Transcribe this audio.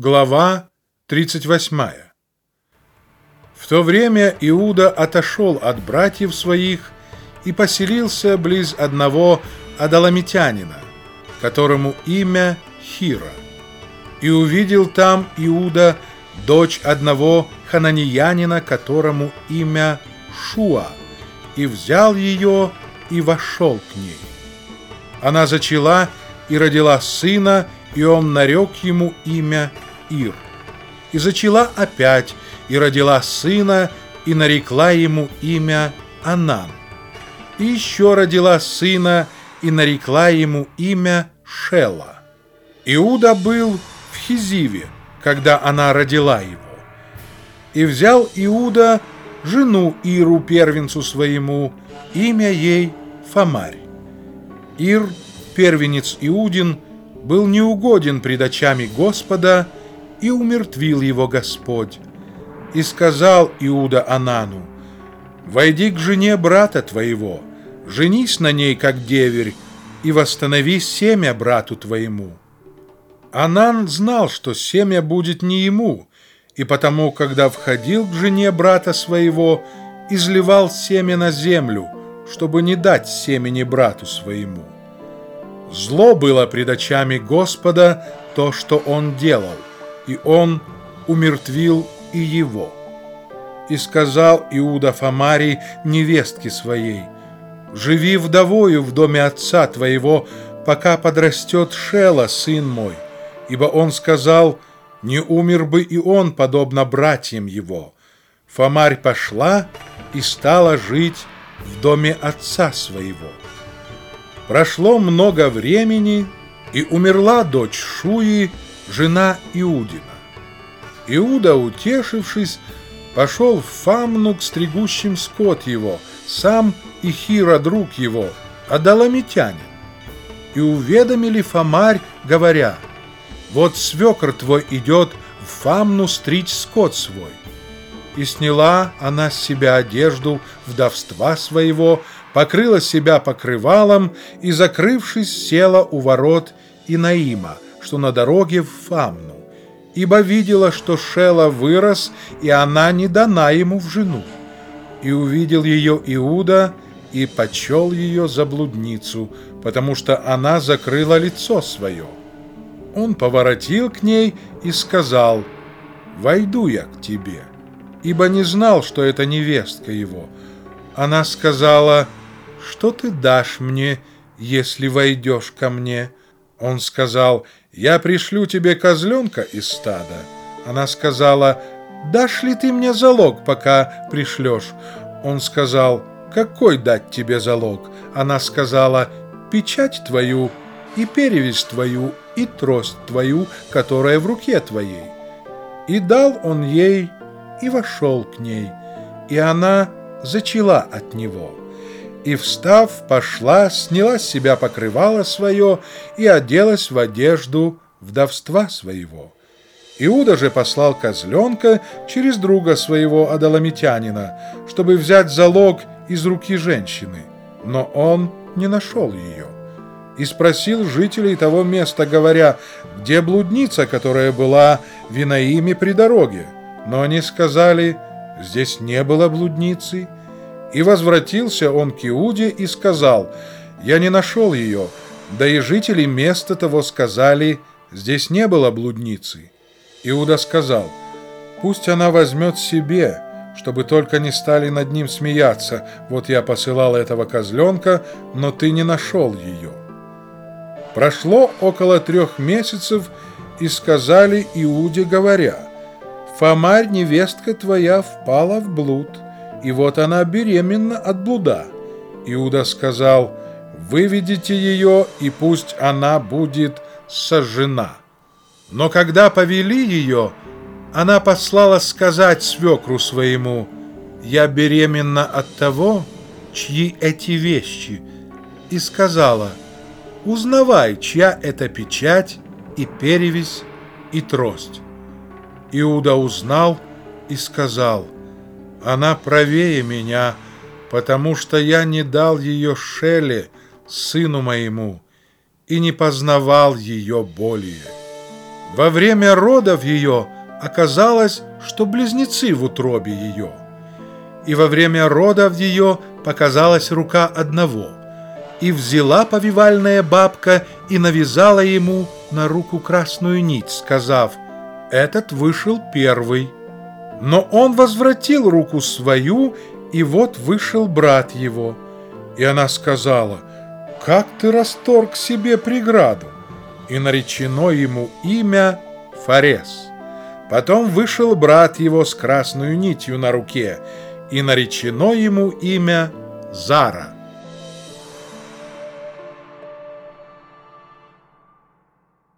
Глава 38 В то время Иуда отошел от братьев своих и поселился близ одного адаламитянина, которому имя Хира. И увидел там Иуда дочь одного хананеянина, которому имя Шуа, и взял ее и вошел к ней. Она зачала и родила сына, и он нарек ему имя Ир. И зачала опять, и родила сына, и нарекла ему имя Анан. И еще родила сына, и нарекла ему имя Шела. Иуда был в Хизиве, когда она родила его. И взял Иуда жену Иру, первенцу своему, имя ей Фомарь. Ир, первенец Иудин, был неугоден пред очами Господа, и умертвил его Господь. И сказал Иуда Анану, «Войди к жене брата твоего, женись на ней, как деверь, и восстанови семя брату твоему». Анан знал, что семя будет не ему, и потому, когда входил к жене брата своего, изливал семя на землю, чтобы не дать семени брату своему. Зло было пред очами Господа то, что он делал и он умертвил и его. И сказал Иуда Фомарий невестке своей, «Живи вдовою в доме отца твоего, пока подрастет Шела, сын мой, ибо он сказал, не умер бы и он, подобно братьям его». Фомарь пошла и стала жить в доме отца своего. Прошло много времени, и умерла дочь Шуи, жена Иудина. Иуда, утешившись, пошел в Фамну к стригущим скот его, сам и Хира, друг его, Адаламитянин. И уведомили Фомарь, говоря, «Вот свекр твой идет в Фамну стричь скот свой». И сняла она с себя одежду вдовства своего, покрыла себя покрывалом и, закрывшись, села у ворот Инаима, что на дороге в Фамну, ибо видела, что Шела вырос, и она не дана ему в жену. И увидел ее Иуда, и почел ее за блудницу, потому что она закрыла лицо свое. Он поворотил к ней и сказал, «Войду я к тебе», ибо не знал, что это невестка его. Она сказала, «Что ты дашь мне, если войдешь ко мне?» Он сказал, «Я пришлю тебе козленка из стада». Она сказала, «Дашь ли ты мне залог, пока пришлешь?» Он сказал, «Какой дать тебе залог?» Она сказала, «Печать твою и перевесь твою и трость твою, которая в руке твоей». И дал он ей и вошел к ней, и она зачала от него и, встав, пошла, сняла с себя покрывало свое и оделась в одежду вдовства своего. Иуда же послал козленка через друга своего Адаламитянина, чтобы взять залог из руки женщины, но он не нашел ее. И спросил жителей того места, говоря, где блудница, которая была в Винаиме при дороге. Но они сказали, здесь не было блудницы, и возвратился он к Иуде и сказал, «Я не нашел ее, да и жители места того сказали, здесь не было блудницы». Иуда сказал, «Пусть она возьмет себе, чтобы только не стали над ним смеяться. Вот я посылал этого козленка, но ты не нашел ее». Прошло около трех месяцев, и сказали Иуде, говоря, «Фомарь, невестка твоя, впала в блуд» и вот она беременна от блуда. Иуда сказал, «Выведите ее, и пусть она будет сожжена». Но когда повели ее, она послала сказать свекру своему, «Я беременна от того, чьи эти вещи», и сказала, «Узнавай, чья это печать и перевесь и трость». Иуда узнал и сказал, она правее меня, потому что я не дал ее Шеле, сыну моему, и не познавал ее более. Во время родов ее оказалось, что близнецы в утробе ее. И во время родов ее показалась рука одного. И взяла повивальная бабка и навязала ему на руку красную нить, сказав, «Этот вышел первый». Но он возвратил руку свою, и вот вышел брат его. И она сказала, «Как ты расторг себе преграду?» И наречено ему имя Фарес. Потом вышел брат его с красной нитью на руке, и наречено ему имя Зара.